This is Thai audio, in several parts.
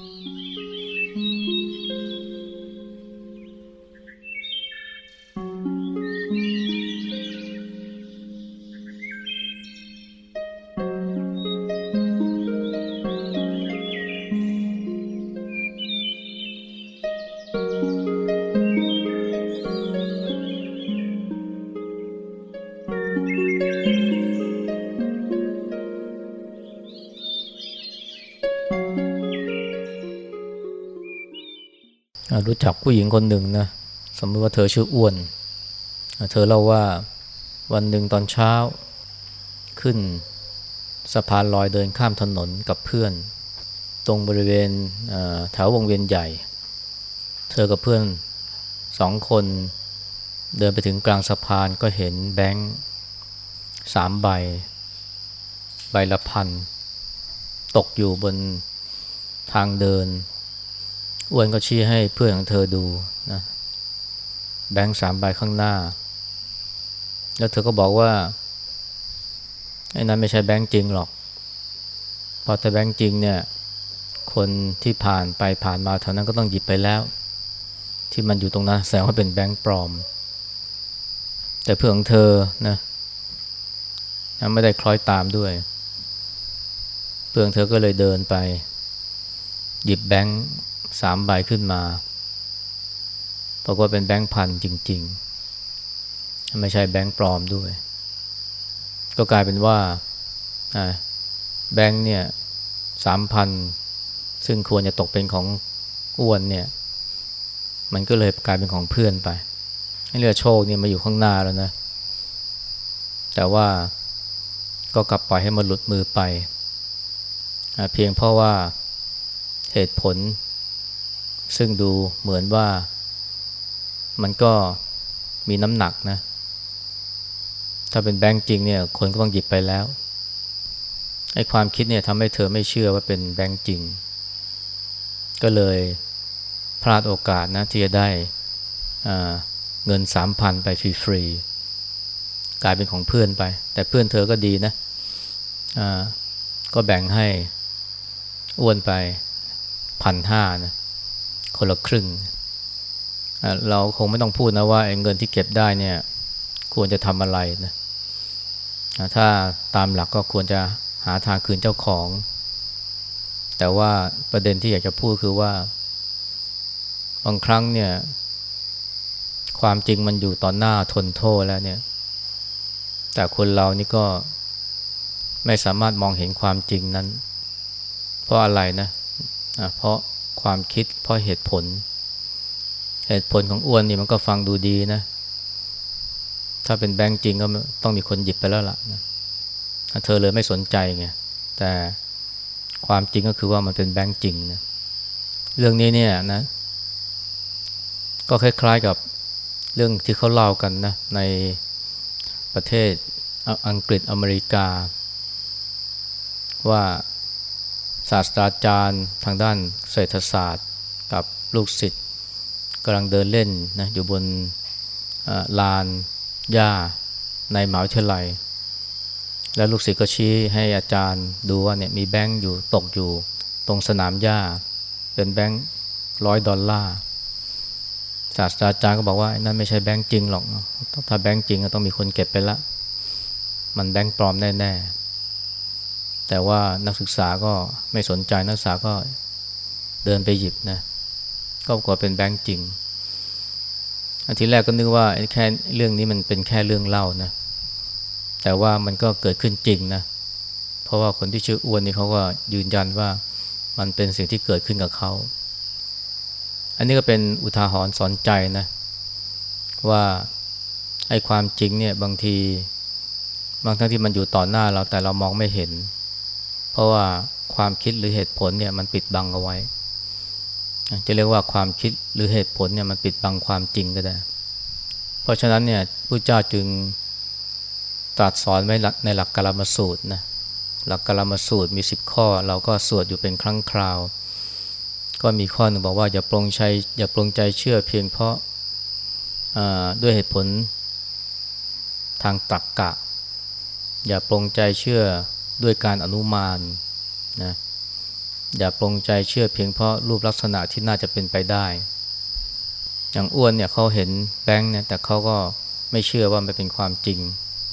Thank you. รู้จักผู้หญิงคนหนึ่งนะสมมติว่าเธอชื่ออ้วน เธอเล่าว่าวันหนึ่งตอนเช้าขึ้นสะพานลอยเดินข้ามถนนกับเพื่อน ตรงบริเวณแถววงเวียนใหญ่ เธอกับเพื่อนสองคนเดินไปถึงกลางสะพานก็เห็นแบงค์สามใบ ใบละพัน ตกอยู่บนทางเดิน อ้วนก็ชี้ให้เพื่อนของเธอดูนะแบงค์สามใบข้างหน้า แล้วเธอก็บอกว่าไอ้นั้นไม่ใช่แบงค์จริงหรอก พอแต่แบงค์จริงเนี่ย คนที่ผ่านไปผ่านมาแถวนั้นก็ต้องหยิบไปแล้ว ที่มันอยู่ตรงนั้นแสดงว่าเป็นแบงค์ปลอม แต่เพื่อนของเธอนะไม่ได้คล้อยตามด้วย เพื่อนเธอก็เลยเดินไป หยิบแบงค์ สามใบขึ้นมาปรากฏเป็นแบงค์พันจริง ๆ ไม่ใช่แบงค์ปลอมด้วย ก็กลายเป็นว่าแบงค์เนี่ยสามพันซึ่งควรจะตกเป็นของอ้วนเนี่ย มันก็เลยกลายเป็นของเพื่อนไปเรือโชคเนี่ยมาอยู่ข้างหน้าแล้วนะ แต่ว่าก็กลับปล่อยให้มันหลุดมือไป เพียงเพราะว่าเหตุผล ซึ่งดูเหมือนว่ามันก็มีน้ำหนักนะ ถ้าเป็นแบงค์จริงเนี่ยคนก็ต้องหยิบไปแล้วไอ้ความคิดเนี่ยทำให้เธอไม่เชื่อว่าเป็นแบงค์จริง ก็เลยพลาดโอกาสนะที่จะได้เงินสามพันไปฟรีๆกลายเป็นของเพื่อนไป แต่เพื่อนเธอก็ดีนะก็แบ่งให้อ้วนไปพันห้านะ คนละครึ่ง เราคงไม่ต้องพูดนะว่าเงินที่เก็บได้เนี่ยควรจะทำอะไรนะถ้าตามหลักก็ควรจะหาทางคืนเจ้าของ แต่ว่าประเด็นที่อยากจะพูดคือว่า บางครั้งเนี่ยความจริงมันอยู่ต่อหน้าทนโทษแล้วเนี่ย แต่คนเรานี่ก็ไม่สามารถมองเห็นความจริงนั้น เพราะอะไรนะะเพราะ ความคิด เพราะเหตุผล เหตุผลของอ้วนนี่มันก็ฟังดูดีนะ ถ้าเป็นแบงก์จริงก็ต้องมีคนหยิบไปแล้วล่ะนะเธอเลยไม่สนใจไงแต่ความจริงก็คือว่ามันเป็นแบงก์จริงนะเรื่องนี้เนี่ยนะ ก็คล้ายๆกับเรื่องที่เขาเล่ากันนะในประเทศอังกฤษอเมริกา ว่า ศาสตราจารย์ทางด้านเศรษฐศาสตร์กับลูกศิษย์กำลังเดินเล่นนะอยู่บนลานหญ้าในหมหาวิทยาลัย แล้วลูกศิษย์ก็ชี้ให้อาจารย์ดูว่าเนี่ยมีแบงค์อยู่ตกอยู่ตรงสนามหญ้า เป็นแบงค์ร้อยดอลลาร์ศาสตราจารย์ก็บอกว่านั่นไม่ใช่แบงค์จริงหรอกถ้าแบงค์จริงก็ต้องมีคนเก็บไปละ มันแบงค์ปลอมแน่ๆ แต่ว่านักศึกษาก็ไม่สนใจนักศึกษาก็เดินไปหยิบนะก็กว่าเป็นแบงค์จริงอันที่แรกก็นึกว่าแค่เรื่องนี้มันเป็นแค่เรื่องเล่านะแต่ว่ามันก็เกิดขึ้นจริงนะเพราะว่าคนที่ชื่ออ้วนนี่เขาก็ยืนยันว่ามันเป็นสิ่งที่เกิดขึ้นกับเขาอันนี้ก็เป็นอุทาหรณ์สอนใจนะว่าไอ้ความจริงเนี่ยบางที บางทั้งที่มันอยู่ต่อหน้าเราแต่เรามองไม่เห็น ราะว่าความคิดหรือเหตุผลเนี่ยมันปิดบังเอาไว้ จะเรียกว่าความคิดหรือเหตุผลเนี่ยมันปิดบังความจริงก็ได้ เพราะฉะนั้นเนี่ยพระเจ้าจึงตรัสสอนไว้ในหลักกรรมสูตรนะหลักกรรมสูตรมีสิบข้อ เราก็สวดอยู่เป็นครั้งคราว ก็มีข้อหนึ่งบอกว่าอย่าปรงใจอย่าปรงใจเชื่อเพียงเพราะด้วยเหตุผลทางตรรกกะ อย่าปรงใจเชื่อ ด้วยการอนุมานนะอย่าปรงใจเชื่อเพียงเพราะรูปลักษณะที่น่าจะเป็นไปได้ อย่างอ้วนเนี่ยเขาเห็นแบงค์เนี่ยแต่เขาก็ไม่เชื่อว่ามันเป็นความจริง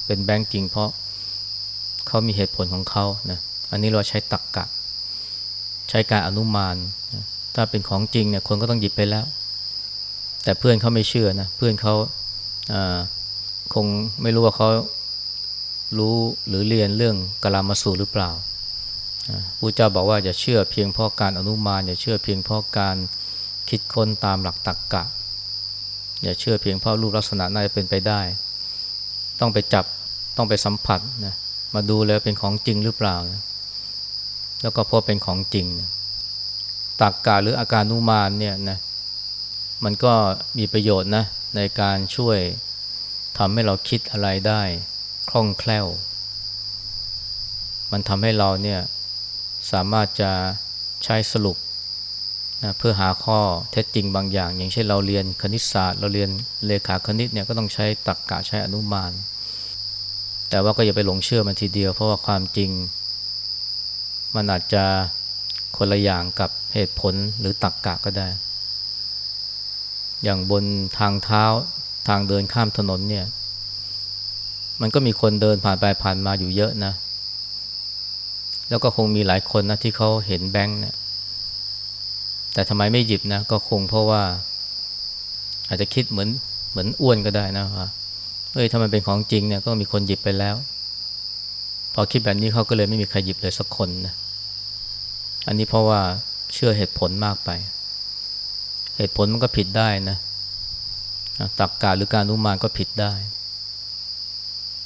เป็นแบงค์จริงเพราะเขามีเหตุผลของเขานะอันนี้เราใช้ตักกะ ใช้การอนุมานนะถ้าเป็นของจริงเนี่ยคนก็ต้องหยิบไปแล้ว แต่เพื่อนเขาไม่เชื่อนะเพื่อนเขาคงไม่รู้ว่าเขา รู้หรือเรียนเรื่องกลามาสูหรือเปล่าพระเจ้าบอกว่าอย่าเชื่อเพียงเพราะการอนุมานอย่าเชื่อเพียงเพราะการคิดค้นตามหลักตรรกกะ อย่าเชื่อเพียงเพราะรูปลักษณะน่าจะเป็นไปได้ ต้องไปจับต้องไปสัมผัสนะมาดูแล้วเป็นของจริงหรือเปล่านะแล้วก็พบเป็นของจริงนะตักกะหรืออาการนุมานเนี่ยนะมันก็มีประโยชน์นะในการช่วยทำให้เราคิดอะไรได้ คล่องแคล่ว มันทำให้เราเนี่ยสามารถจะใช้สรุปนะเพื่อหาข้อเท็จจริงบางอย่าง อย่างเช่นเราเรียนคณิตศาสตร์เราเรียนเลขาคณิตเนี่ยก็ต้องใช้ตรรกกะใช้อนุมาน แต่ว่าก็อย่าไปหลงเชื่อมันทีเดียว เพราะว่าความจริง มันอาจจะคนละอย่างกับเหตุผลหรือตรรกกะก็ได้ อย่างบนทางเท้าทางเดินข้ามถนนเนี่ย มันก็มีคนเดินผ่านไปผ่านมาอยู่เยอะนะ แล้วก็คงมีหลายคนนะที่เขาเห็นแบงค์เนี่ยแต่ทำไมไม่หยิบนะ ก็คงเพราะว่า อาจจะคิดเหมือนเหมือนอ้วนก็ได้นะว่าเฮ้ยถ้ามันเป็นของจริงเนี่ยก็มีคนหยิบไปแล้ว พอคิดแบบนี้เขาก็เลยไม่มีใครหยิบเลยสักคนนะอันนี้เพราะว่าเชื่อเหตุผลมากไป เหตุผลมันก็ผิดได้นะตักกาหรือการนุมานก็ผิดได้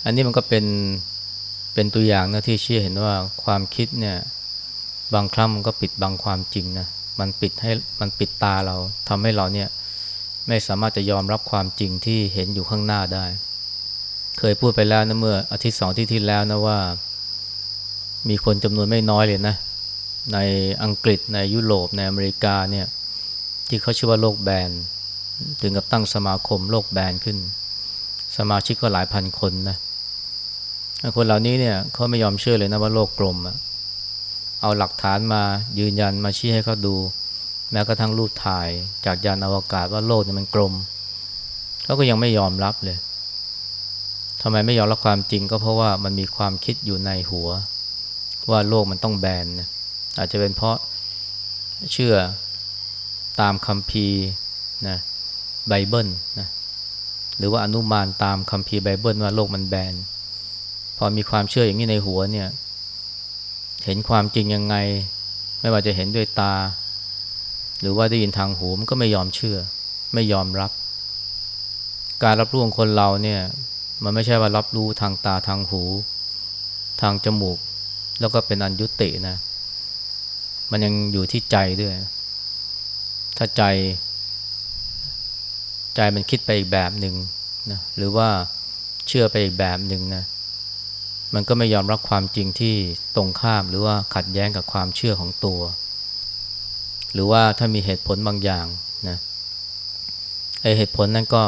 อันนี้มันก็เป็นเป็นตัวอย่างนะที่เชื่อเห็นว่าความคิดเนี่ยบางครั้งมันก็ปิดบังความจริงนะมันปิดให้มันปิดตาเราทำให้เราเนี่ยไม่สามารถจะยอมรับความจริงที่เห็นอยู่ข้างหน้าได้ เคยพูดไปแล้วนะเมื่ออาทิตย์สองที่ที่แล้วนะว่า มีคนจำนวนไม่น้อยเลยนะ ในอังกฤษในยุโรปในอเมริกาเนี่ยที่เขาชื่อว่าโลกแบนถึงกับตั้งสมาคมโลกแบนขึ้น สมาชิกก็หลายพันคนนะ คนเหล่านี้เนี่ยเขาไม่ยอมเชื่อเลยนะว่าโลกกลมอะเอาหลักฐานมายืนยันมาชี้ให้เขาดู แม้กระทั่งรูปถ่ายจากยานอวกาศว่าโลกเนี่ยมันกลมเขาก็ยังไม่ยอมรับเลยทำไมไม่ยอมรับความจริงก็เพราะว่ามันมีความคิดอยู่ในหัว ว่าโลกมันต้องแบนนะอาจจะเป็นเพราะเชื่อตามคัมภีร์นะไบเบิลนะหรือว่าอนุมานตามคัมภีร์ไบเบิลว่าโลกมันแบน อมีความเชื่ออย่างนี้ในหัวเนี่ย เห็นความจริงยังไง ไม่ว่าจะเห็นด้วยตา หรือว่าได้ยินทางหูมันก็ไม่ยอมเชื่อ ไม่ยอมรับ การรับรู้ของคนเราเนี่ยมันไม่ใช่ว่ารับรู้ทางตาทางหู ทางจมูก แล้วก็เป็นอันยุตินะ มันยังอยู่ที่ใจด้วย ถ้าใจ ใจมันคิดไปอีกแบบหนึ่งนะหรือว่าเชื่อไปอีกแบบหนึ่งนะ มันก็ไม่ยอมรับความจริงที่ตรงข้ามหรือว่าขัดแย้งกับความเชื่อของตัว หรือว่าถ้ามีเหตุผลบางอย่างนะไอเหตุผลนั้นก็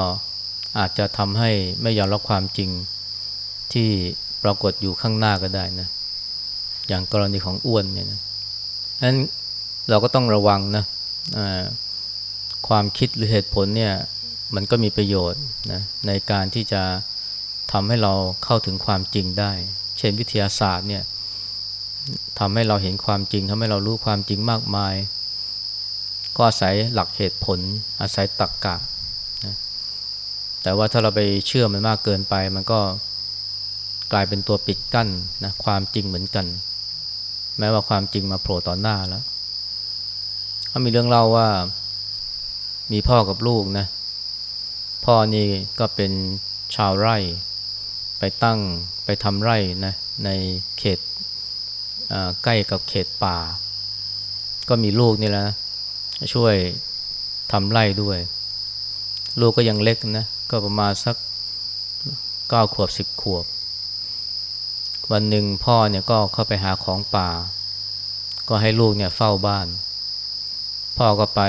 อาจจะทำให้ไม่ยอมรับความจริงที่ปรากฏอยู่ข้างหน้าก็ได้นะอย่างกรณีของอ้วนเนี่ยนะนั้นเราก็ต้องระวังนะความคิดหรือเหตุผลเนี่ยมันก็มีประโยชน์นะในการที่จะ ทำให้เราเข้าถึงความจริงได้ เช่นวิทยาศาสตร์เนี่ยทำให้เราเห็นความจริงทำให้เรารู้ความจริงมากมาย ก็อาศัยหลักเหตุผล อาศัยตรรกกะนะแต่ว่าถ้าเราไปเชื่อมันมากเกินไป มันก็กลายเป็นตัวปิดกั้นนะความจริงเหมือนกัน แม้ว่าความจริงมาโผล่ต่อหน้าแล้วก็มีเรื่องเล่าว่ามีพ่อกับลูกนะพ่อนี่ก็เป็นชาวไร่ ไปตั้งไปทำไร่นะในเขตใกล้กับเขตป่า ก็มีลูกนี่แหละช่วยทำไร่ด้วย ลูกก็ยังเล็กนะ ก็ประมาณสักเก้าขวบสิบขวบ วันหนึ่งพ่อเนี่ยก็เข้าไปหาของป่า ก็ให้ลูกเนี่ยเฝ้าบ้าน พ่อก็ไป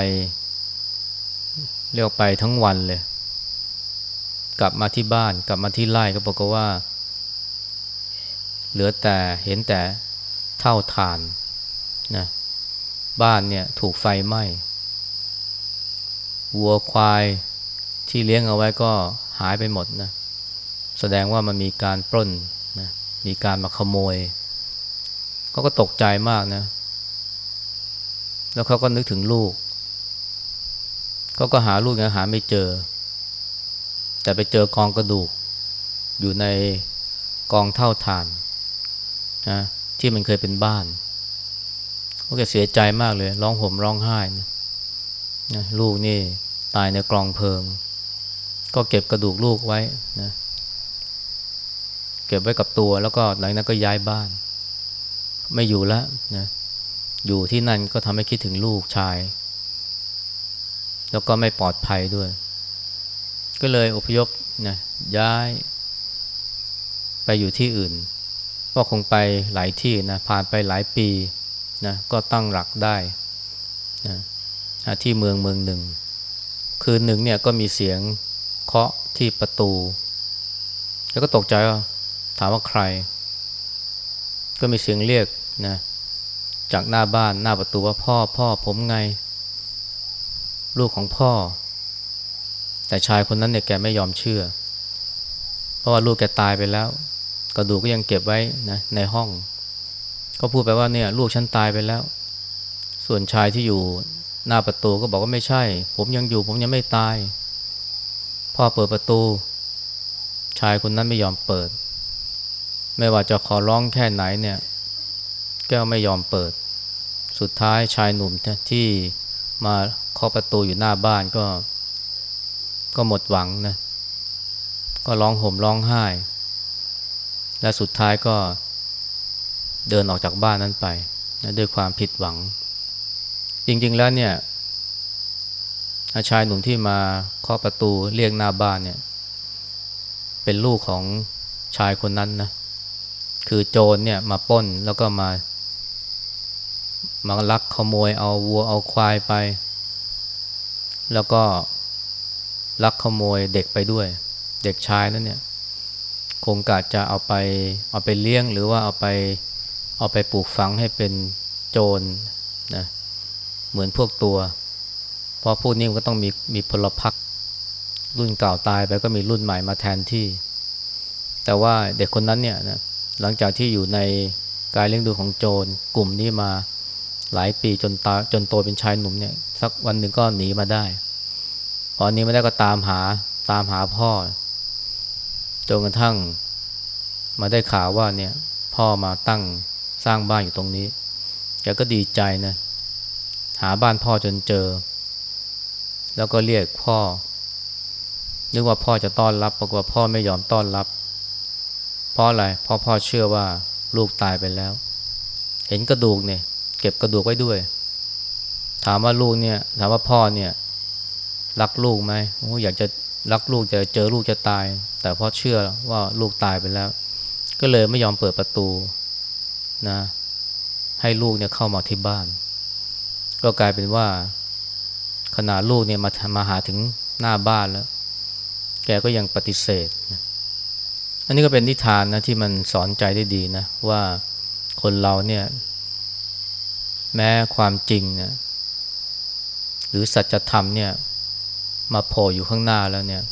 เรียกไปทั้งวันเลย กลับมาที่บ้านกลับมาที่ไร่ก็บอกว่า เหลือแต่เห็นแต่เท่าฐานนะบ้านเนี่ยถูกไฟไหม้วัวควายที่เลี้ยงเอาไว้ก็หายไปหมดนะแสดงว่ามันมีการปล้นนะมีการมาขโมยเขาก็ตกใจมากนะ แล้วเขาก็นึกถึงลูกเขาก็หาลูกยังหาไม่เจอ แต่ไปเจอกองกระดูก อยู่ในกองเท่าฐานนะที่มันเคยเป็นบ้านเขาก็เสียใจมากเลย ร้องห่มร้องไห้นะลูกนี่ตายในกลองเพลิง ก็เก็บกระดูกลูกไว้นะเก็บไว้กับตัวแล้วก็หลังนั้นก็ย้ายบ้าน ไม่อยู่แล้วนะอยู่ที่นั่นก็ทำให้คิดถึงลูกชาย แล้วก็ไม่ปลอดภัยด้วย ก็เลยอพยพนะย้าย ไปอยู่ที่อื่น ก็คงไปหลายที่นะผ่านไปหลายปีนะก็ตั้งหลักได้นะที่เมืองเมืองหนึ่ง คืนหนึ่งเนี่ยก็มีเสียงเคาะที่ประตู แล้วก็ตกใจว่าถามว่าใคร ก็มีเสียงเรียกนะจากหน้าบ้านหน้าประตูว่าพ่อพ่อผมไง ลูกของพ่อ แต่ชายคนนั้นเนี่ยแกไม่ยอมเชื่อ เพราะว่าลูกแกตายไปแล้ว กระดูกก็ยังเก็บไว้นะในห้อง ก็พูดไปว่าเนี่ยลูกฉันตายไปแล้ว ส่วนชายที่อยู่หน้าประตูก็บอกว่าไม่ใช่ ผมยังอยู่ ผมยังไม่ตาย พ่อเปิดประตู ชายคนนั้นไม่ยอมเปิด ไม่ว่าจะขอร้องแค่ไหนเนี่ยแก้วไม่ยอมเปิด สุดท้ายชายหนุ่มที่มาเคาะประตูอยู่หน้าบ้านก็ ก็หมดหวังนะ ก็ร้องห่มร้องไห้ และสุดท้ายก็เดินออกจากบ้านนั้นไปนะด้วยความผิดหวัง จริงๆแล้วเนี่ยชายหนุ่มที่มาเคาะประตูเรียกหน้าบ้านเนี่ย เป็นลูกของชายคนนั้นนะคือโจรเนี่ยมาป้นแล้วก็มามาลักขโมยเอาวัวเอาควายไป แล้วก็ ลักขโมยเด็กไปด้วย เด็กชายนั่นเนี่ยคงกะจะเอาไปเอาไปเลี้ยงหรือว่าเอาไปเอาไปปลูกฝังให้เป็นโจรนะเหมือนพวกตัว เพราะพวกนี้มันก็ต้องมีมีพลพรรครุ่นเก่าตายไปก็มีรุ่นใหม่มาแทนที่ แต่ว่าเด็กคนนั้นเนี่ยนะหลังจากที่อยู่ในการเลี้ยงดูของโจรกลุ่มนี้มาหลายปีจนตาจนโตเป็นชายหนุ่มเนี่ยสักวันหนึ่งก็หนีมาได้ พอนี้ไม่ได้ก็ตามหาตามหาพ่อจนกระทั่งมาได้ข่าวว่าเนี่ย พ่อมาตั้งสร้างบ้านอยู่ตรงนี้แกก็ดีใจนะ หาบ้านพ่อจนเจอ แล้วก็เรียกพ่อ นึกว่าพ่อจะต้อนรับปรากฏว่าพ่อไม่ยอมต้อนรับ เพราะอะไรเพราะพ่อเชื่อว่าลูกตายไปแล้ว เห็นกระดูกเนี่ย เก็บกระดูกไว้ด้วย ถามว่าลูกเนี่ย ถามว่าพ่อเนี่ย รักลูกไหมโอ้อยากจะรักลูกจะเจอลูกจะตาย แต่พ่อเชื่อว่าลูกตายไปแล้ว ก็เลยไม่ยอมเปิดประตูนะ ให้ลูกเนี่ยเข้ามาที่บ้าน ก็กลายเป็นว่า ขนาดลูกเนี่ยมามาหาถึงหน้าบ้านแล้ว แกก็ยังปฏิเสธนะอันนี้ก็เป็นนิทานนะที่มันสอนใจได้ดีนะ ว่าคนเราเนี่ย แม้ความจริงนี่ยหรือสัจธรรมเนี่ย มาโผล่อยู่ข้างหน้าแล้วเนี่ย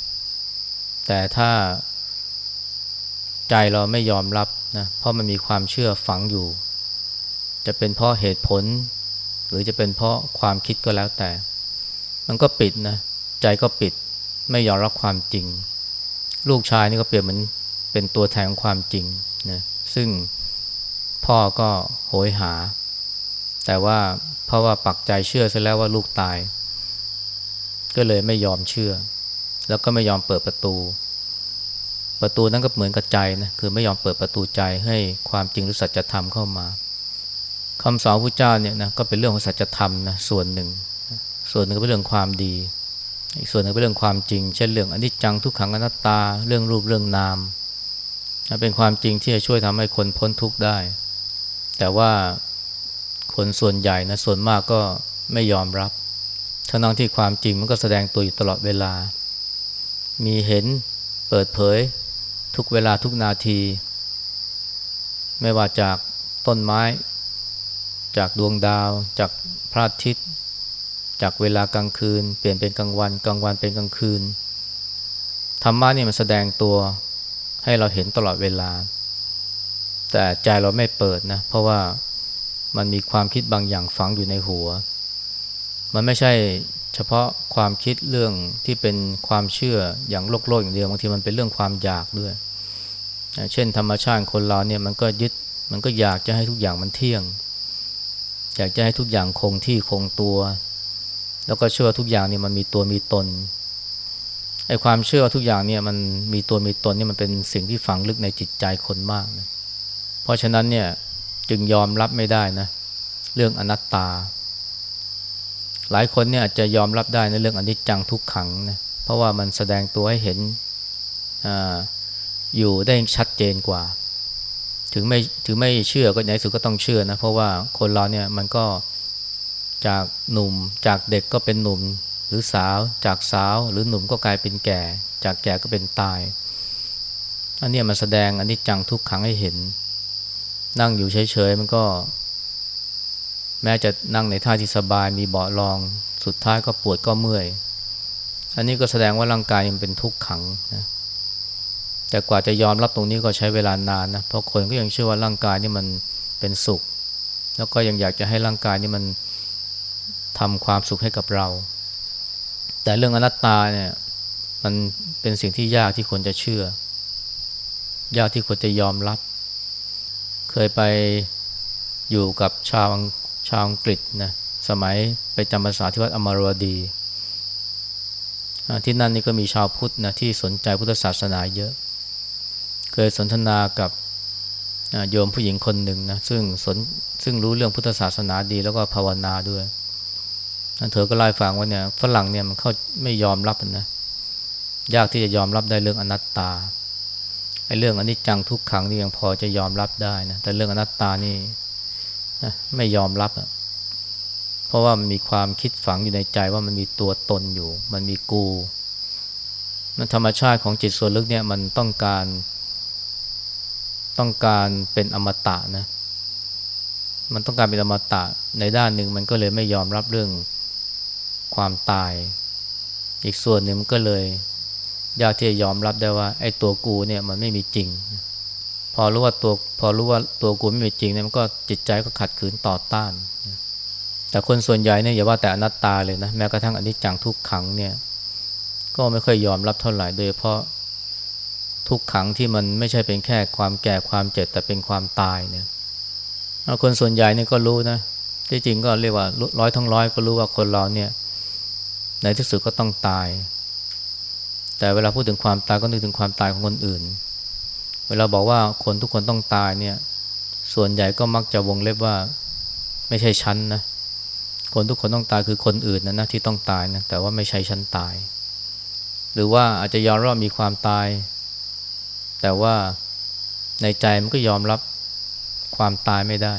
แต่ถ้าใจเราไม่ยอมรับนะเพราะมันมีความเชื่อฝังอยู่ จะเป็นเพราะเหตุผล หรือจะเป็นเพราะความคิดก็แล้วแต่ มันก็ปิดนะ ใจก็ปิดไม่ยอมรับความจริง ลูกชายนี่ก็เปรียบเหมือนเป็นตัวแทนของความจริงนะซึ่งพ่อก็โหยหา แต่ว่าเพราะว่าปักใจเชื่อซะแล้วว่าลูกตาย ก็เลยไม่ยอมเชื่อ แล้วก็ไม่ยอมเปิดประตู ประตูนั้นก็เหมือนกับใจนะคือไม่ยอมเปิดประตูใจให้ความจริงหรือสัจธรรมเข้ามาคำสอนพระเจ้าเนี่ยนะก็เป็นเรื่องของสัจธรรมนะส่วนหนึ่ง ส่วนหนึ่งเป็นเรื่องความดี อีกส่วนหนึ่งเป็นเรื่องความจริง เช่นเรื่องอนิจจังทุกขังอนัตตา เรื่องรูปเรื่องนาม เป็นความจริงที่จะช่วยทำให้คนพ้นทุกข์ได้ แต่ว่าคนส่วนใหญ่นะส่วนมากก็ไม่ยอมรับ ทั้งนั้นที่ความจริงมันก็แสดงตัวอยู่ตลอดเวลา มีเห็นเปิดเผยทุกเวลาทุกนาที ไม่ว่าจากต้นไม้ จากดวงดาว จากพระอาทิตย์ จากเวลากลางคืน เปลี่ยนเป็นกลางวัน กลางวันเป็นกลางคืนธรรมะนี่มันแสดงตัวให้เราเห็นตลอดเวลา แต่ใจเราไม่เปิดนะ เพราะว่ามันมีความคิดบางอย่างฝังอยู่ในหัว มันไม่ใช่เฉพาะความคิดเรื่องที่เป็นความเชื่ออย่างโลกโลกอย่างเดียวบางทีมันเป็นเรื่องความอยากด้วย เช่นธรรมชาติคนเราเนี่ยมันก็ยึดมันก็อยากจะให้ทุกอย่างมันเที่ยง อยากจะให้ทุกอย่างคงที่คงตัว แล้วก็เชื่อทุกอย่างเนี่ยมันมีตัวมีตนไอ้ความเชื่อทุกอย่างเนี่ยมันมีตัวมีตนเนี่ยมันเป็นสิ่งที่ฝังลึกในจิตใจคนมากนะเพราะฉะนั้นเนี่ยจึงยอมรับไม่ได้นะเรื่องอนัตตา หลายคนเนี่ยอาจจะยอมรับได้ในเรื่องอนิจจังทุกขังนะเพราะว่ามันแสดงตัวให้เห็นออยู่ได้ชัดเจนกว่า ถึงไม่ถึงไม่เชื่อก็ในสุดก็ต้องเชื่อนะเพราะว่าคนเราเนี่ยมันก็จากหนุ่มจากเด็กก็เป็นหนุ่มหรือสาวจากสาวหรือหนุ่มก็กลายเป็นแก่ จากแก่ก็เป็นตายอันนี้มันแสดงอนิจจังทุกขังให้เห็น นั่งอยู่เฉยๆมันก็ แม้จะนั่งในท่าที่สบายมีเบาะรอง สุดท้ายก็ปวดก็เมื่อย อันนี้ก็แสดงว่าร่างกายมันเป็นทุกข์ขังนะแต่กว่าจะยอมรับตรงนี้ก็ใช้เวลานานนะเพราะคนก็ยังเชื่อว่าร่างกายนี่มันเป็นสุข แล้วก็ยังอยากจะให้ร่างกายนี่มันทำความสุขให้กับเรา แต่เรื่องอนัตตาเนี่ยมันเป็นสิ่งที่ยากที่คนจะเชื่อ ยากที่คนจะยอมรับ เคยไปอยู่กับชาวาวอังกฤษนะสมัยไปจำพรรษาที่วัดอมรวดี ที่นั่นนี่ก็มีชาวพุทธนะที่สนใจพุทธศาสนาเยอะ เคยสนทนากับโยมผู้หญิงคนหนึ่งนะซึ่งสนซึ่งรู้เรื่องพุทธศาสนาดีแล้วก็ภาวนาด้วยเธอก็เล่ฟังว่าเนี่ยฝรั่งเนี่ยมันเข้าไม่ยอมรับนะยากที่จะยอมรับได้เรื่องอนัตตาไอ้เรื่องอนิจจังทุกขังนี่ยังพอจะยอมรับได้นะแต่เรื่องอนัตตานี่ ไม่ยอมรับ เพราะว่ามันมีความคิดฝังอยู่ในใจว่ามันมีตัวตนอยู่ มันมีกูนันธรรมชาติของจิตส่วนลึกเนี่ยมันต้องการต้องการเป็นอมตะนะ มันต้องการเป็นอมตะในด้านหนึ่งมันก็เลยไม่ยอมรับเรื่องความตาย อีกส่วนหนึ่งมันก็เลยยากที่จะยอมรับได้ว่าไอ้ตัวกูเนี่ยมันไม่มีจริง พอรู้ว่าตัวพอรู้ว่าตัวกูไม่มีจริงเนี่ยมันก็จิตใจก็ขัดขืนต่อต้าน แต่คนส่วนใหญ่เนี่ยอย่าว่าแต่อนัตตาเลยนะแม้กระทั่งอนิจจังทุกขังเนี่ยก็ไม่ค่อยยอมรับเท่าไหร่โดยเพราะทุกขังที่มันไม่ใช่เป็นแค่ความแก่ความเจ็บแต่เป็นความตายเนี่ยคนส่วนใหญ่เนี่ยก็รู้นะที่จริงก็เรียกว่าร้อยทั้งร้อยก็รู้ว่าคนเราเนี่ยในที่สุดก็ต้องตาย แต่เวลาพูดถึงความตายก็นึกถึงความตายของคนอื่น เวลาบอกว่าคนทุกคนต้องตายเนี่ย ส่วนใหญ่ก็มักจะวงเล็บว่าไม่ใช่ฉันนะ คนทุกคนต้องตายคือคนอื่นนะนะที่ต้องตายนะ แต่ว่าไม่ใช่ฉันตาย หรือว่าอาจจะยอมรับมีความตาย แต่ว่าในใจมันก็ยอมรับความตายไม่ได้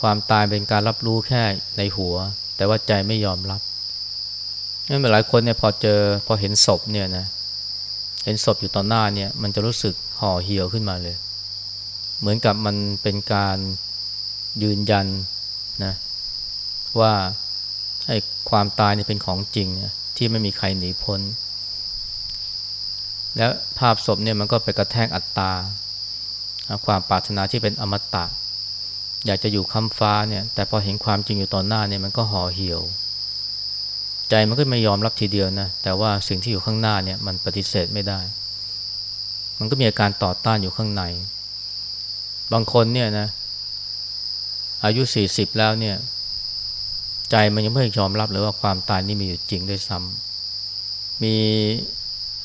ความตายเป็นการรับรู้แค่ในหัว แต่ว่าใจไม่ยอมรับนั่นหลายคนเนี่ยพอเจอพอเห็นศพเนี่ยนะ เห็นศพอยู่ต่อหน้าเนี่ย มันจะรู้สึก ห่อเหี่ยวขึ้นมาเลย เหมือนกับมันเป็นการยืนยันนะว่าไอ้ความตายเนี่ยเป็นของจริงที่ไม่มีใครหนีพ้น และภาพศพเนี่ยมันก็ไปกระแทกอัตตา ความปรารถนาที่เป็นอมตะ อยากจะอยู่ค้ำฟ้าเนี่ยแต่พอเห็นความจริงอยู่ต่อหน้าเนี่ยมันก็ห่อเหี่ยว ใจมันก็ไม่ยอมรับทีเดียวนะแต่ว่าสิ่งที่อยู่ข้างหน้าเนี่ยมันปฏิเสธไม่ได้ มันก็มีอาการต่อต้านอยู่ข้างใน บางคนเนี่ยนะ อายุสี่สิบแล้วเนี่ย ใจมันยังไม่ยอมรับเลยว่าความตายนี่มีอยู่จริงด้วยซ้ำมี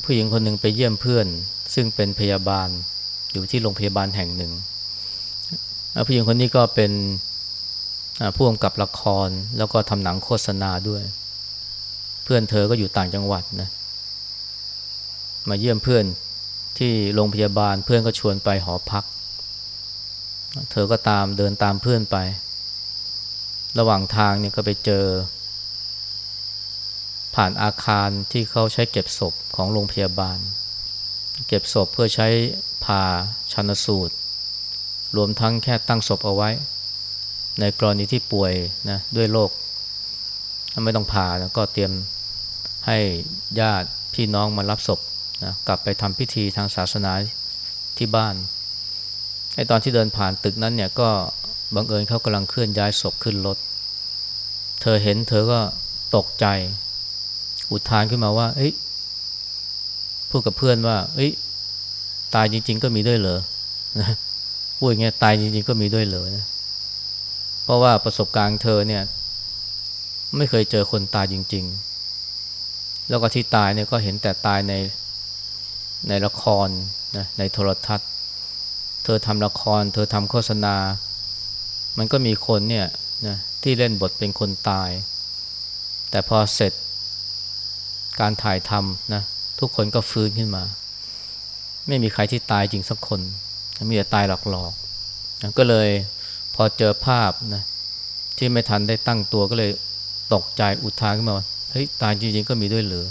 ผู้หญิงคนหนึ่งไปเยี่ยมเพื่อน ซึ่งเป็นพยาบาลอยู่ที่โรงพยาบาลแห่งหนึ่งผู้หญิงคนนี้ก็เป็นผู้กำกับละครแล้วก็ทำหนังโฆษณาด้วย เพื่อนเธอก็อยู่ต่างจังหวัดนะมาเยี่ยมเพื่อน ที่โรงพยาบาลเพื่อนก็ชวนไปหอพัก เธอก็ตามเดินตามเพื่อนไป ระหว่างทางเนี่ยก็ไปเจอ ผ่านอาคารที่เขาใช้เก็บศพของโรงพยาบาล เก็บศพเพื่อใช้ผ่าชันสูตร รวมทั้งแค่ตั้งศพเอาไว้ ในกรณีที่ป่วยนะด้วยโรคไม่ต้องผ่านะก็เตรียมให้ญาติพี่น้องมารับศพ นะกลับไปทำพิธีทางศาสนาที่บ้านไอ้ตอนที่เดินผ่านตึกนั้นเนี่ยก็บังเอิญเขากำลังเคลื่อนย้ายศพขึ้นรถ เธอเห็นเธอก็ตกใจ อุทานขึ้นมาว่าเอ้ยพูดกับเพื่อนว่าเอ้ยตายจริง ๆ ก็มีด้วยเหรอนะพูดอย่างเงี้ยตายจริง ๆ ก็มีด้วยเหรอนะเพราะว่าประสบการณ์เธอเนี่ย ไม่เคยเจอคนตายจริง ๆ แล้วก็ที่ตายเนี่ยก็เห็นแต่ตายใน ในละครนะในโทรทัศน์ เธอทำละคร เธอทำโฆษณา มันก็มีคนเนี่ยนะที่เล่นบทเป็นคนตาย แต่พอเสร็จการถ่ายทำนะทุกคนก็ฟื้นขึ้นมา ไม่มีใครที่ตายจริงสักคน มีแต่ตายหลอกๆก็เลยพอเจอภาพนะที่ไม่ทันได้ตั้งตัวก็เลยตกใจอุทานขึ้นมาว่าเฮ้ยตายจริง ๆ ก็มีด้วยหรือ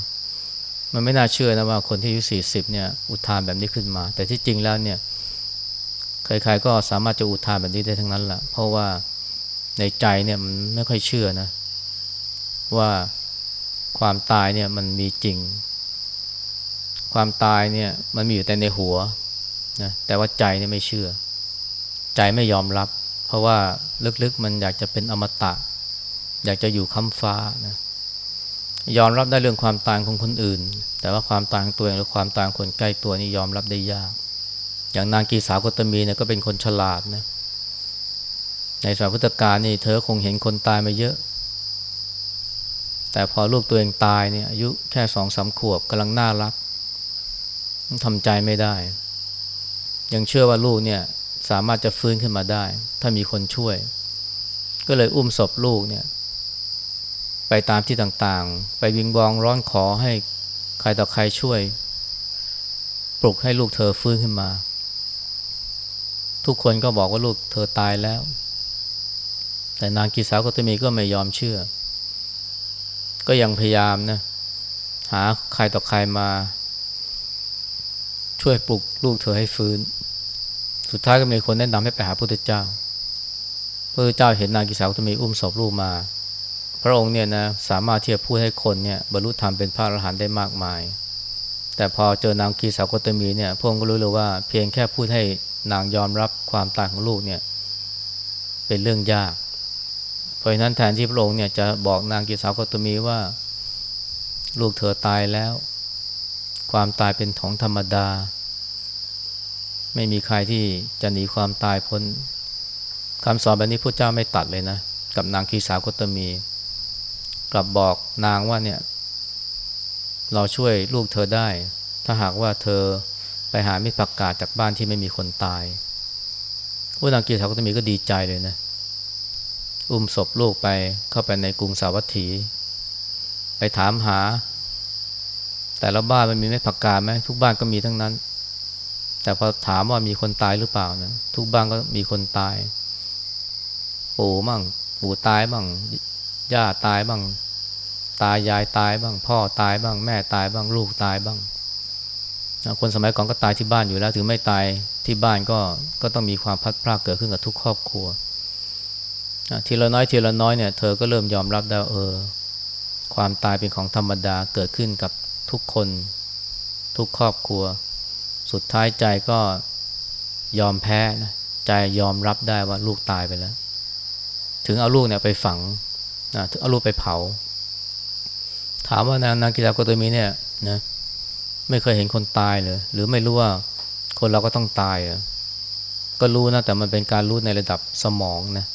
มันไม่น่าเชื่อนะว่าคนที่อายุสี่สิบเนี่ยอุทานแบบนี้ขึ้นมา แต่ที่จริงแล้วเนี่ยใครๆก็สามารถจะอุทานแบบนี้ได้ทั้งนั้นแหละเพราะว่าในใจเนี่ยมันไม่ค่อยเชื่อนะ ว่าความตายเนี่ยมันมีจริง ความตายเนี่ยมันมีอยู่แต่ในหัวนะแต่ว่าใจเนี่ยไม่เชื่อ ใจไม่ยอมรับ เพราะว่าลึกๆมันอยากจะเป็นอมตะ อยากจะอยู่ค้ำฟ้านะ ยอมรับได้เรื่องความตายของคนอื่น แต่ว่าความตายของตัวเองหรือความตายคนใกล้ตัวนี่ยอมรับได้ยาก อย่างนางกีสาวกตมีเนี่ยก็เป็นคนฉลาดนะในสมัยพุทธกาลนี่เธอคงเห็นคนตายมาเยอะ แต่พอลูกตัวเองตายเนี่ยอายุแค่สองสามขวบกำลังน่ารักทำใจไม่ได้ ยังเชื่อว่าลูกเนี่ยสามารถจะฟื้นขึ้นมาได้ ถ้ามีคนช่วย ก็เลยอุ้มศพลูกเนี่ย ไปตามที่ต่างๆ ไปวิงบองร้อนขอให้ใครต่อใครช่วย ปลุกให้ลูกเธอฟื้นขึ้นมา ทุกคนก็บอกว่าลูกเธอตายแล้ว แต่นางกีสาวกตมีก็ไม่ยอมเชื่อ ก็ยังพยายามนะหาใครต่อใครมา ช่วยปลุกลูกเธอให้ฟื้น สุดท้ายก็มีคนแนะนำให้ไปหาพระพุทธเจ้าพระพุทธเจ้าเห็นนางกีสาวกตมีอุ้มศพลูกมา พระองค์เนี่ยนะสามารถที่จะพูดให้คนเนี่ยบรรลุธรรมเป็นพระอรหันต์ได้มากมาย แต่พอเจอนางกีสาวกตมีเนี่ยพระองค์ก็รู้เลยว่าเพียงแค่พูดให้นางยอมรับความตายของลูกเนี่ยเป็นเรื่องยาก เพราะฉะนั้นแทนที่พระองค์เนี่ยจะบอกนางกีสาวกตมีว่า ลูกเธอตายแล้ว ความตายเป็นของธรรมดา ไม่มีใครที่จะหนีความตายพ้นคำสอนแบบนี้พระเจ้าไม่ตัดเลยนะ กับนางกีสาวกตมี กลับบอกนางว่าเนี่ย เราช่วยลูกเธอได้ ถ้าหากว่าเธอไปหามิตรประกาศจากบ้านที่ไม่มีคนตายว่านางกีสาวกตมีก็ดีใจเลยนะ อุ้มศพลูกไปเข้าไปในกรุงสาวัตถี ไปถามหา แต่ละบ้านมันมีไม่ผักกาดไหมทุกบ้านก็มีทั้งนั้น แต่พอถามว่ามีคนตายหรือเปล่านะทุกบ้านก็มีคนตาย ปู่มั่ง ปู่ตายบ้างย่าตายบ้าง ตายายตายบ้าง พ่อตายบ้าง แม่ตายบ้างลูกตายบ้างคนสมัยก่อนก็ตายที่บ้านอยู่แล้ว ถึงไม่ตายที่บ้านก็ก็ต้องมีความพัดพลาดเกิดขึ้นกับทุกครอบครัวทีละน้อยทีละน้อยเนี่ยเธอก็เริ่มยอมรับได้เออ ความตายเป็นของธรรมดาเกิดขึ้นกับทุกคน ทุกครอบครัว สุดท้ายใจก็ยอมแพ้นะใจยอมรับได้ว่าลูกตายไปแล้ว ถึงเอาลูกเนี่ยไปฝังนะเอาลูกไปเผา ถามว่านางนางกิจากตมีเนี่ยนะไม่เคยเห็นคนตายเลย หรือไม่รู้ว่าคนเราก็ต้องตายอะก็รู้นะแต่มันเป็นการรู้ในระดับสมองนะ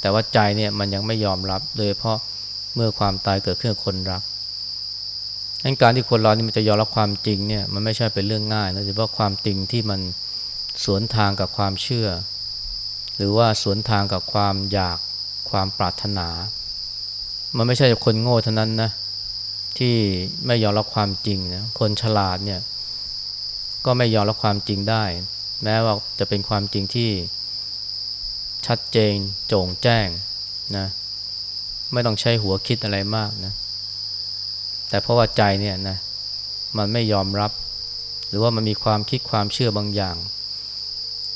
แต่ว่าใจเนี่ยมันยังไม่ยอมรับโดยเพราะเมื่อความตายเกิดขึ้นกับคนรักงั้นการที่คนเรานี่มันจะยอมรับความจริงเนี่ยมันไม่ใช่เป็นเรื่องง่ายนะโดยเฉพาะความจริงที่มันสวนทางกับความเชื่อ หรือว่าสวนทางกับความอยากความปรารถนา มันไม่ใช่คนโง่เท่านั้นนะ ที่ไม่ยอมรับความจริงนะคนฉลาดเนี่ยก็ไม่ยอมรับความจริงได้ แม้ว่าจะเป็นความจริงที่ชัดเจนโจ่งแจ้งนะไม่ต้องใช้หัวคิดอะไรมากนะแต่เพราะว่าใจเนี่ยนะมันไม่ยอมรับ หรือว่ามันมีความคิดความเชื่อบางอย่าง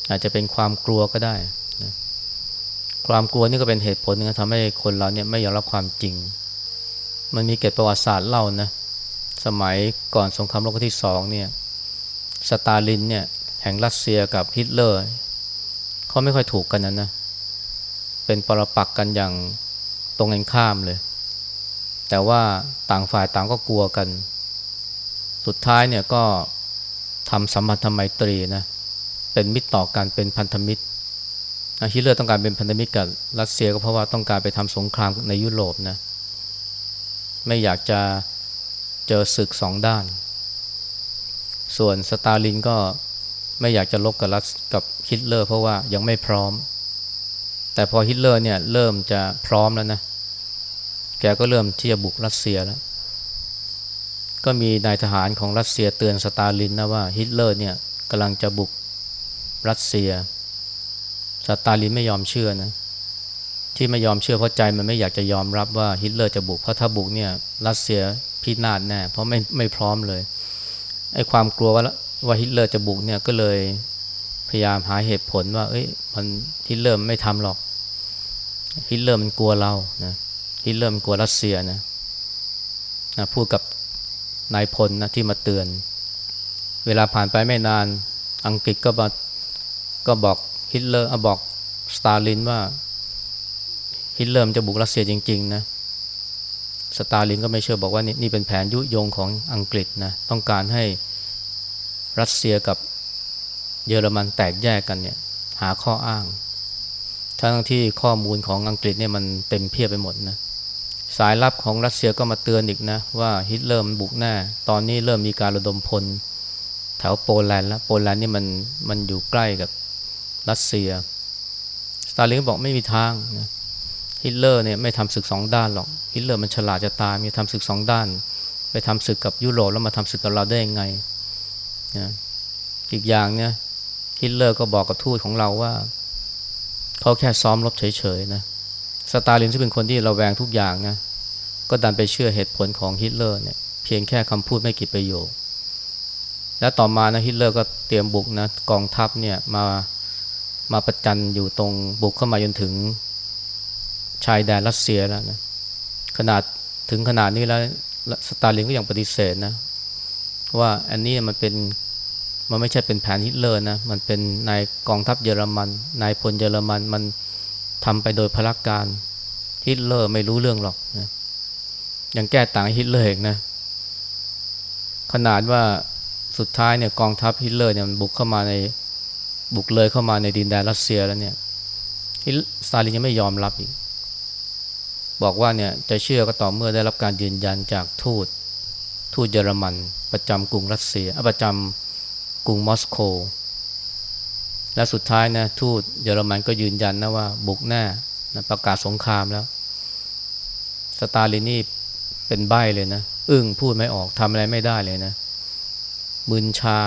อาจจะเป็นความกลัวก็ได้นะความกลัวนี่ก็เป็นเหตุผลนึงทำให้คนเราเนี่ยไม่ยอมรับความจริง มันมีเกตประวัติศาสตร์เล่านะ สมัยก่อนสงครามโลกที่สองเนี่ยสตาลินเนี่ยแห่งรัสเซียกับฮิตเลอร์เขาไม่ค่อยถูกกันนะนะ เป็นปรปักกันอย่างตรงกันข้ามเลย แต่ว่าต่างฝ่ายต่างก็กลัวกัน สุดท้ายเนี่ยก็ทำสัมพันธไมตรีนะเป็นมิตรต่อกันเป็นพันธมิตรฮิตเลอร์ต้องการเป็นพันธมิตรกับรัสเซียก็เพราะว่าต้องการไปทำสงครามในยุโรปนะ ไม่อยากจะเจอศึกสองด้าน ส่วนสตาลินก็ไม่อยากจะลบกับรัสกับฮิตเลอร์เพราะว่ายังไม่พร้อม แต่พอฮิตเลอร์เนี่ยเริ่มจะพร้อมแล้วนะ แกก็เริ่มที่จะบุกรัสเซียแล้ว ก็มีนายทหารของรัสเซียเตือนสตาลินนะว่าฮิตเลอร์เนี่ยกำลังจะบุกรัสเซีย สตาลินไม่ยอมเชื่อนะ ที่ไม่ยอมเชื่อเพราะใจมันไม่อยากจะยอมรับว่าฮิตเลอร์จะบุกเพราะถ้าบุกเนี่ยรัสเซียพินาศแน่เพราะไม่ไม่พร้อมเลยไอ้ความกลัวว่าว่าฮิตเลอร์จะบุกเนี่ยก็เลยพยายามหาเหตุผลว่า เอ้ยมันฮิตเลอร์ไม่ทำหรอกฮิตเลอร์มันกลัวเรานะฮิตเลอร์มันกลัวรัสเซียนะนะพูดกับนายพลนะที่มาเตือน เวลาผ่านไปไม่นานอังกฤษก็มาก็บอกฮิตเลอร์บอกสตาลินว่า ฮิตเลอร์จะบุกรัสเซียจริงๆนะสตาลินก็ไม่เชื่อบอกว่านี่นี่เป็นแผนยุยงของอังกฤษนะต้องการให้รัสเซียกับเยอรมันแตกแยกกันเนี่ยหาข้ออ้าง ทั้งที่ข้อมูลของอังกฤษเนี่ยมันเต็มเพียบไปหมดนะสายลับของรัสเซียก็มาเตือนอีกนะว่าฮิตเลอร์มันบุกแน่ตอนนี้เริ่มมีการระดมพลแถวโปแลนด์แล้วโปแลนด์นี่มันมันอยู่ใกล้กับรัสเซียสตาลินบอกไม่มีทางนะ ฮิตเลอร์เนี่ยไม่ทำศึกสองด้านหรอกฮิตเลอร์มันฉลาดจะตายมีทำศึกสองด้าน ไปทำศึกกับยุโรปแล้วมาทำศึกกับเราได้ยังไงนะอีกอย่างเนี่ยฮิตเลอร์ก็บอกกับทูตของเราว่าเขาแค่ซ้อมรบเฉยๆนะสตาลินซึ่งเป็นคนที่ระแวงทุกอย่างนะก็ดันไปเชื่อเหตุผลของฮิตเลอร์เนี่ยเพียงแค่คำพูดไม่กี่ประโยค และต่อมานะฮิตเลอร์ก็เตรียมบุกนะกองทัพเนี่ยมามาประจันอยู่ตรงบุกเข้ามาจนถึง ชายแดนรัสเซียแล้วนะขนาดถึงขนาดนี้แล้วสตาลินก็ยังปฏิเสธนะ ว่าอันนี้มันเป็นมันไม่ใช่เป็นแผนฮิตเลอร์นะ มันเป็นนายกองทัพเยอรมันนายพลเยอรมันมันทำไปโดยพลักการฮิตเลอร์ไม่รู้เรื่องหรอกนะยังแก้ต่างฮิตเลอร์อีกนะ ขนาดว่าสุดท้ายเนี่ยกองทัพฮิตเลอร์เนี่ยมันบุกเข้ามาในบุกเลยเข้ามาในดินแดนรัสเซียแล้วเนี่ยสตาลินยังไม่ยอมรับอีก บอกว่าเนี่ยจะเชื่อก็ต่อเมื่อได้รับการยืนยันจากทูตทูตเยอรมัน ประจำกรุงรัสเซียประจำกรุงมอสโกและสุดท้ายนะทูตเยอรมันก็ยืนยันนะว่าบุกแน่นะประกาศสงครามแล้ว สตาลินี่เป็นใบเลยนะ อึ้งพูดไม่ออกทำอะไรไม่ได้เลยนะมึนชา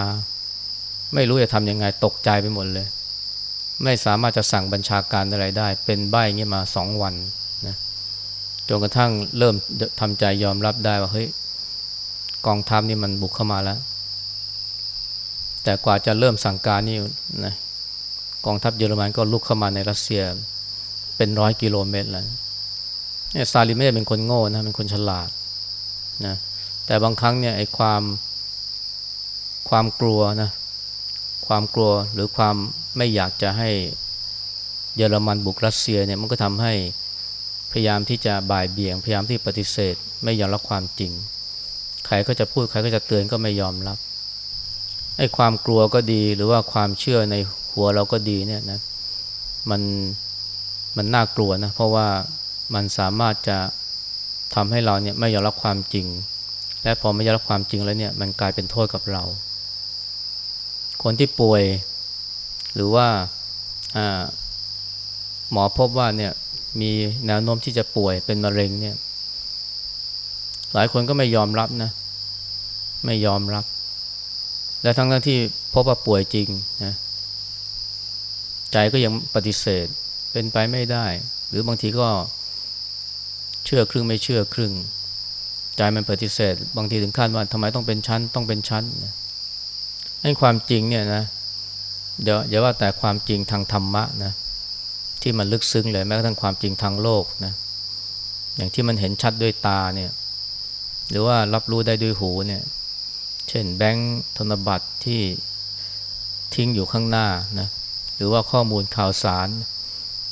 ไม่รู้จะทำยังไงตกใจไปหมดเลย ไม่สามารถจะสั่งบัญชาการอะไรได้ เป็นใบเงี้ยมาสองวัน จนกระทั่งเริ่มทำใจยอมรับได้ว่าเฮ้ยกองทัพนี่มันบุกเข้ามาแล้ว แต่กว่าจะเริ่มสั่งการนี่นะกองทัพเยอรมันก็ลุกเข้ามาในรัสเซียเป็นร้อยกิโลเมตรแล้วเนี่ยซาลิไม่ได้เป็นคนโง่นะเป็นคนฉลาดนะแต่บางครั้งเนี่ยไอ้ความความกลัวนะความกลัวหรือความไม่อยากจะให้เยอรมันบุกรัสเซียเนี่ยมันก็ทำให้ พยายามที่จะบ่ายเบี่ยง พยายามที่ปฏิเสธ ไม่ยอมรับความจริง ใครก็จะพูดใครก็จะเตือนก็ไม่ยอมรับไอ้ความกลัวก็ดีหรือว่าความเชื่อในหัวเราก็ดีเนี่ยนะมันมันน่ากลัวนะเพราะว่ามันสามารถจะทำให้เราเนี่ยไม่ยอมรับความจริง และพอไม่ยอมรับความจริงแล้วเนี่ยมันกลายเป็นโทษกับเรา คนที่ป่วย หรือว่าหมอพบว่าเนี่ย มีแนวโน้มที่จะป่วยเป็นมะเร็งเนี่ยหลายคนก็ไม่ยอมรับนะ ไม่ยอมรับ และทั้งทั้งที่พบว่าป่วยจริงนะใจก็ยังปฏิเสธเป็นไปไม่ได้ หรือบางทีก็เชื่อครึ่งไม่เชื่อครึ่ง ใจมันปฏิเสธ บางทีถึงขั้นว่าทำไมต้องเป็นชั้น ต้องเป็นชั้นนะให้ความจริงเนี่ยนะเดี๋ยวอย่าว่าแต่ความจริงทางธรรมะนะ ที่มันลึกซึ้งเลยแม้กระทั่งความจริงทางโลกนะอย่างที่มันเห็นชัดด้วยตาเนี่ยหรือว่ารับรู้ได้ด้วยหูเนี่ยเช่นแบงค์ธนบัตรที่ทิ้งอยู่ข้างหน้านะหรือว่าข้อมูลข่าวสาร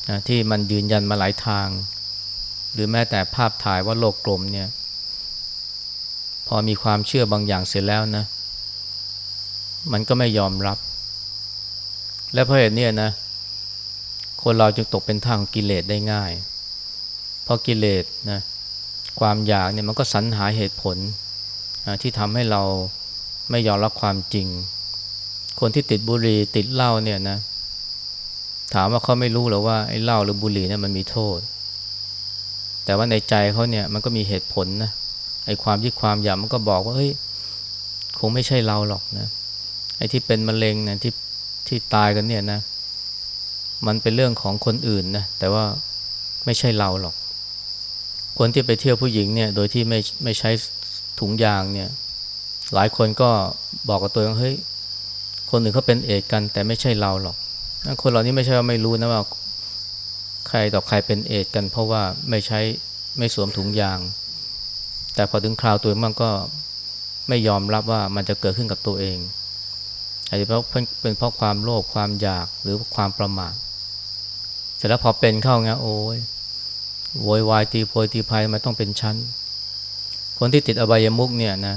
นะที่มันยืนยันมาหลายทาง หรือแม้แต่ภาพถ่ายว่าโลกกลมเนี่ยพอมีความเชื่อบางอย่างเสร็จแล้วนะมันก็ไม่ยอมรับ และเพราะเหตุนี้นะ คนเราจึงตกเป็นทางกิเลสได้ง่าย เพราะกิเลสนะความอยากเนี่ยมันก็สรรหาเหตุผลที่ทำให้เราไม่ยอมรับความจริง คนที่ติดบุหรี่ติดเหล้าเนี่ยนะถามว่าเขาไม่รู้หรือว่าไอ้เหล้าหรือบุหรี่เนี่ยมันมีโทษ แต่ว่าในใจเขาเนี่ยมันก็มีเหตุผลนะไอ้ความยึดความอยากมันก็บอกว่าเฮ้ยคงไม่ใช่เราหรอกนะไอ้ที่เป็นมะเร็งเนี่ยที่ที่ตายกันเนี่ยนะ มันเป็นเรื่องของคนอื่นนะแต่ว่าไม่ใช่เราหรอก คนที่ไปเที่ยวผู้หญิงเนี่ยโดยที่ไม่ไม่ใช้ถุงยางเนี่ยหลายคนก็บอกกับตัวเองเฮ้ยคนอื่นเขาเป็นเอดกันแต่ไม่ใช่เราหรอกคนเหล่านี้ไม่ใช่ว่าไม่รู้นะว่าใครต่อใครเป็นเอดกัน เพราะว่าไม่ใช้ไม่สวมถุงยาง แต่พอถึงคราวตัวเองมันก็ไม่ยอมรับว่ามันจะเกิดขึ้นกับตัวเองอาจจะเพราะเป็นเพราะความโลภความอยากหรือความประมาท สร็จแล้วพอเป็นเข้าไงโอ้ยโวยวายตีโพยตีพายมันต้องเป็นชั้น คนที่ติดอบายมุกเนี่ยนะ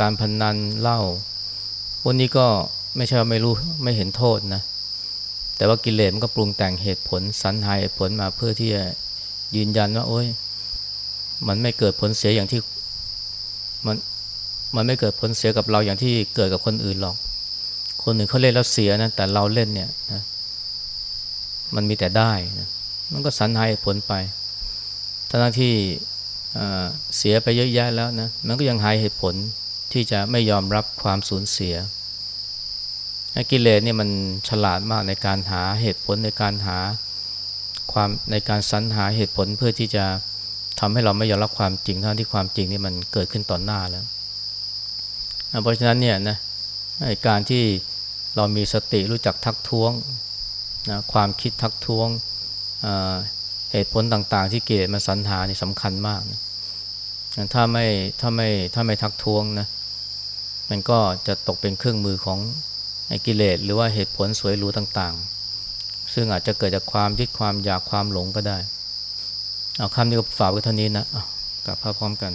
การพนนันเหล้าพวกนี้ก็ไม่ใช่ไม่รู้ไม่เห็นโทษนะ แต่ว่ากิเลสมันก็ปรุงแต่งเหตุผลสรรหาเหตุผลมาเพื่อที่จะยืนยันว่า โอ้ย มันไม่เกิดผลเสียอย่างที่มันมันไม่เกิดผลเสียกับเราอย่างที่เกิดกับคนอื่นหรอก คนอื่นเขาเล่นแล้วเสียนะแต่เราเล่นเนี่ยนะ มันมีแต่ได้นะมันก็สรรหาเหตุผลไปทั้งที่เสียไปเยอะแยะแล้วนะมันก็ยังหายเหตุผลที่จะไม่ยอมรับความสูญเสียกิเลสเนี่ยมันฉลาดมากในการหาเหตุผลในการหาความในการสรรหาเหตุผลเพื่อที่จะทำให้เราไม่ยอมรับความจริงทั้งที่ความจริงนี่มันเกิดขึ้นต่อหน้าแล้ว เพราะฉะนั้นเนี่ยนะการที่เรามีสติรู้จักทักท้วง นะความคิดทักท้วงเหตุผลต่างๆ ที่เกิดมาสรรหานี่สำคัญมากนะถ้าไม่ถ้าไม่ถ้าไม่ทักท้วงนะมันก็จะตกเป็นเครื่องมือของกิเลสหรือว่าเหตุผลสวยหรูต่างๆ ซึ่งอาจจะเกิดจากความยึดความอยากความหลงก็ได้ เอาคำนี้ก็ฝากไว้เท่านี้นะกลับพร้อมกัน